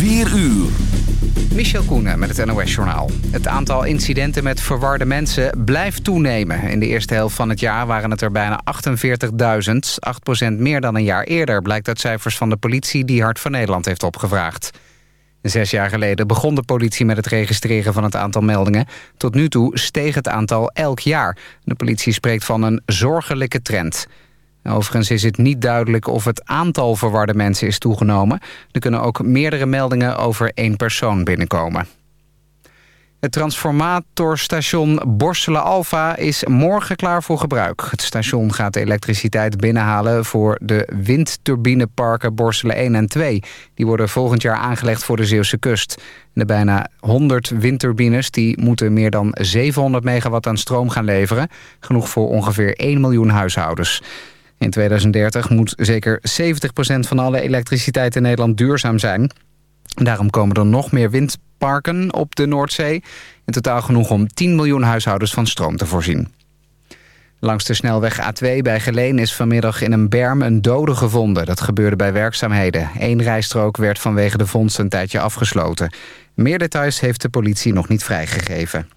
4 uur. Michel Koenen met het NOS-journaal. Het aantal incidenten met verwarde mensen blijft toenemen. In de eerste helft van het jaar waren het er bijna 48.000. 8% meer dan een jaar eerder, blijkt uit cijfers van de politie... die Hart van Nederland heeft opgevraagd. Zes jaar geleden begon de politie met het registreren van het aantal meldingen. Tot nu toe steeg het aantal elk jaar. De politie spreekt van een zorgelijke trend. Overigens is het niet duidelijk of het aantal verwarde mensen is toegenomen. Er kunnen ook meerdere meldingen over één persoon binnenkomen. Het transformatorstation Borselen Alpha is morgen klaar voor gebruik. Het station gaat de elektriciteit binnenhalen voor de windturbineparken Borselen 1 en 2. Die worden volgend jaar aangelegd voor de Zeeuwse kust. De bijna 100 windturbines die moeten meer dan 700 megawatt aan stroom gaan leveren. Genoeg voor ongeveer 1 miljoen huishoudens. In 2030 moet zeker 70% van alle elektriciteit in Nederland duurzaam zijn. Daarom komen er nog meer windparken op de Noordzee. In totaal genoeg om 10 miljoen huishoudens van stroom te voorzien. Langs de snelweg A2 bij Geleen is vanmiddag in een berm een dode gevonden. Dat gebeurde bij werkzaamheden. Eén rijstrook werd vanwege de vondst een tijdje afgesloten. Meer details heeft de politie nog niet vrijgegeven.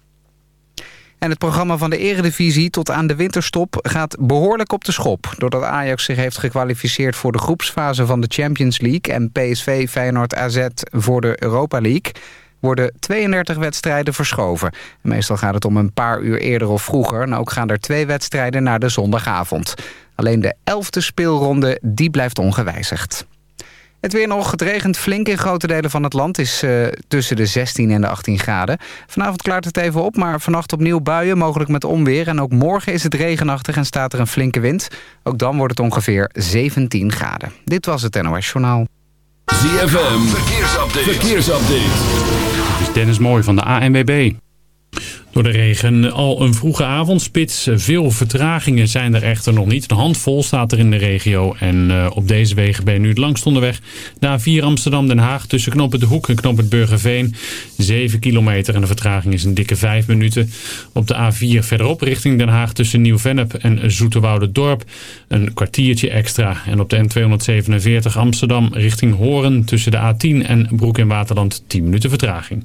En het programma van de eredivisie tot aan de winterstop gaat behoorlijk op de schop. Doordat Ajax zich heeft gekwalificeerd voor de groepsfase van de Champions League... en PSV Feyenoord AZ voor de Europa League worden 32 wedstrijden verschoven. Meestal gaat het om een paar uur eerder of vroeger... en ook gaan er twee wedstrijden naar de zondagavond. Alleen de elfde speelronde die blijft ongewijzigd. Het weer nog. Het regent flink in grote delen van het land. is uh, tussen de 16 en de 18 graden. Vanavond klaart het even op, maar vannacht opnieuw buien, mogelijk met onweer. En ook morgen is het regenachtig en staat er een flinke wind. Ook dan wordt het ongeveer 17 graden. Dit was het NOS Journaal. ZFM, verkeersupdate. verkeersupdate. Dit is Dennis Mooi van de ANWB. Door de regen al een vroege avondspits. Veel vertragingen zijn er echter nog niet. Een handvol staat er in de regio. En uh, op deze wegen ben je nu het langst onderweg. De A4 Amsterdam-Den Haag tussen Knop het De Hoek en Knop het Burgerveen. 7 kilometer en de vertraging is een dikke 5 minuten. Op de A4 verderop richting Den Haag tussen Nieuw-Vennep en Dorp Een kwartiertje extra. En op de N247 Amsterdam richting Horen tussen de A10 en Broek in Waterland 10 minuten vertraging.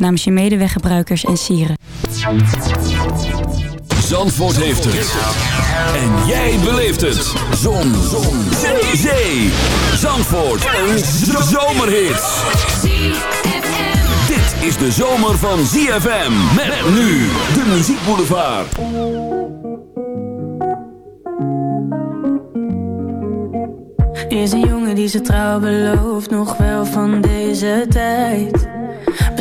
Namens je medeweggebruikers en sieren. Zandvoort heeft het. En jij beleeft het. Zon. Zon. Zee. Zee. Zandvoort. Een zomerhit. Dit is de zomer van ZFM. Met nu de muziekboulevard. Is een jongen die ze trouw belooft, nog wel van deze tijd.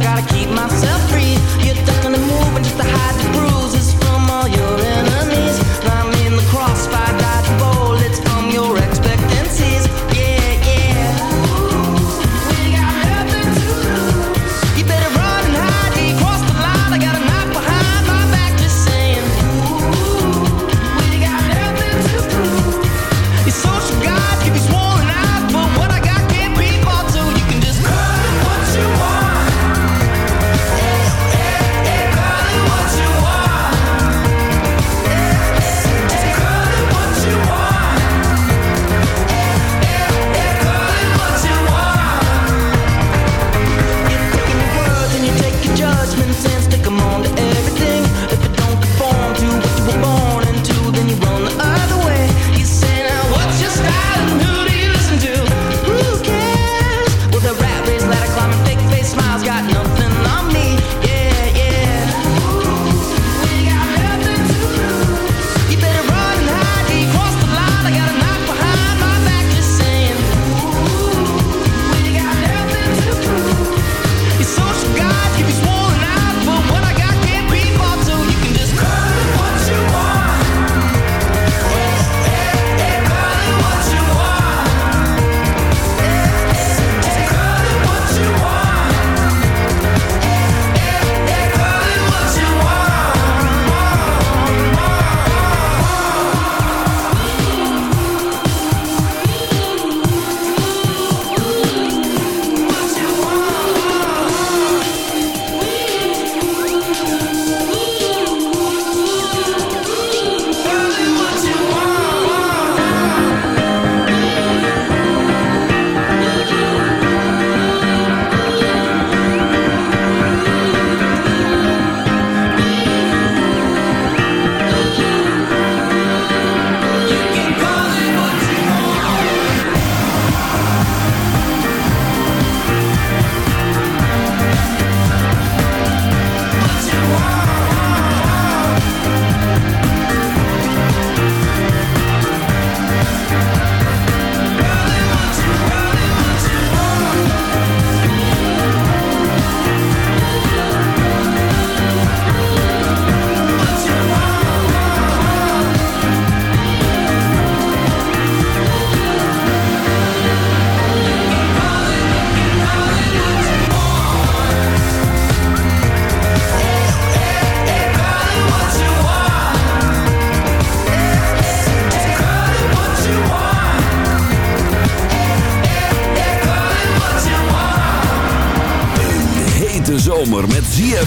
gotta keep myself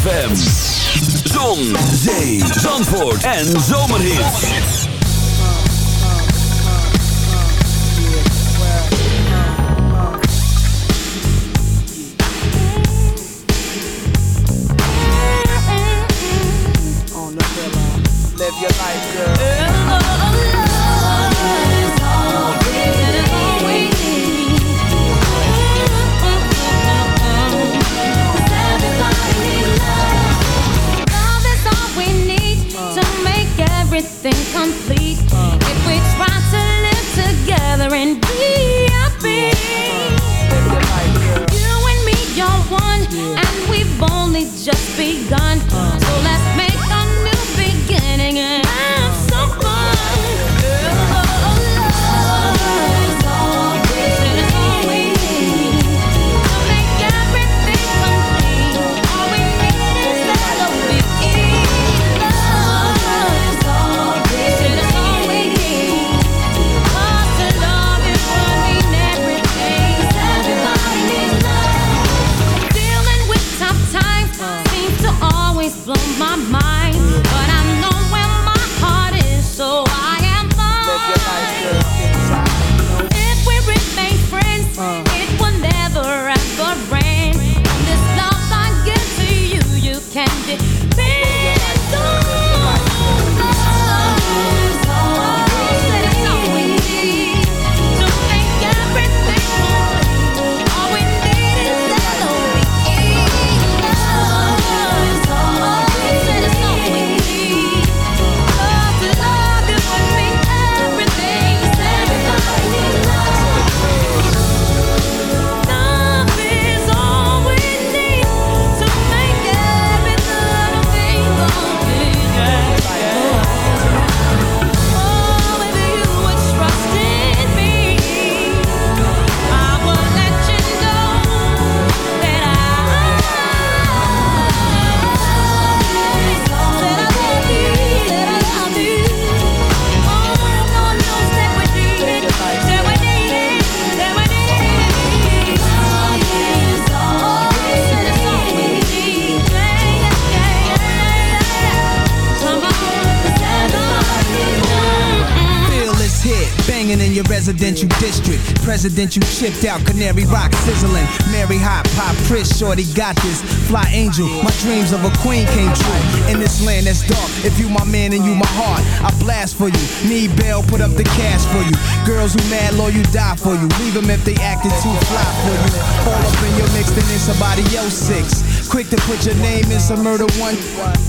ZFM. One, and we've only just begun. So let's make hit, banging in your residential district. Presidential chipped out, Canary Rock sizzling. Mary Hot, Pop, Chris, Shorty got this. Fly Angel, my dreams of a queen came true. In this land that's dark, if you my man and you my heart, I blast for you. Need bail, put up the cash for you. Girls who mad, low, you die for you. Leave them if they acted too fly for you. All up in your mix, then in somebody else six. Quick to put your name in some murder one.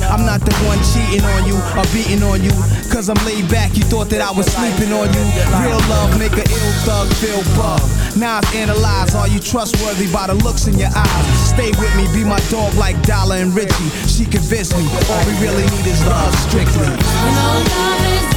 I'm not the one cheating on you or beating on you. Cause I'm laid back, you thought that I was sleeping on you. Real love make a ill thug feel bug. Now I've analyzed, are you trustworthy by the looks in your eyes? Stay with me, be my dog like Dollar and Richie. She convinced me, all we really need is love strictly. No love is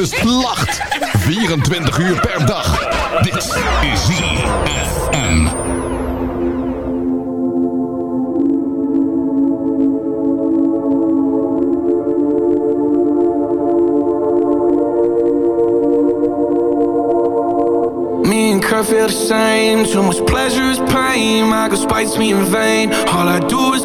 kust lacht. 24 uur per dag. Dit is ZFM. Me and Kurt feel the same Too much pleasure is pain My girl spites me in vain All I do is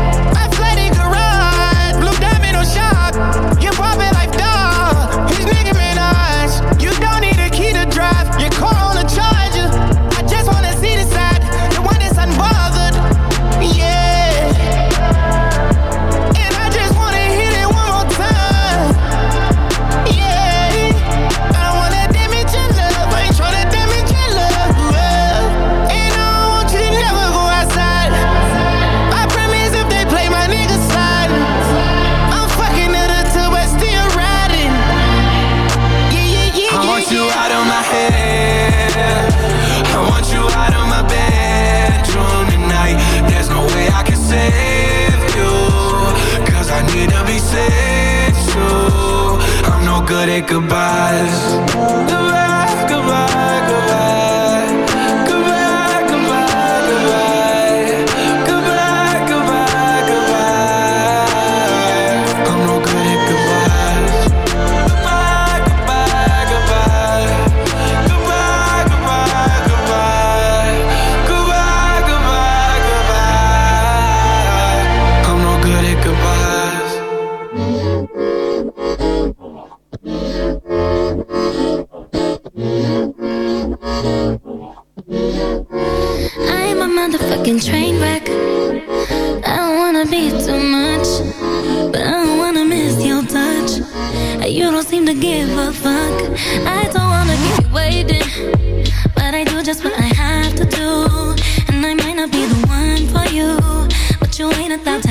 那当时。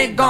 it going.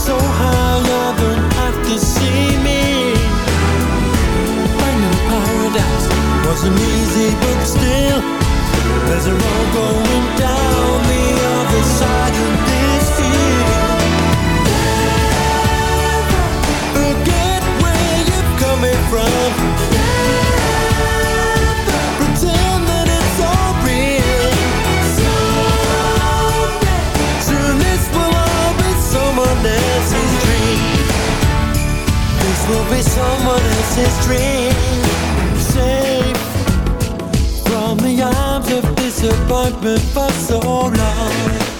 soul ancestry Safe from the arms of disappointment for so long.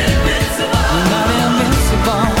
of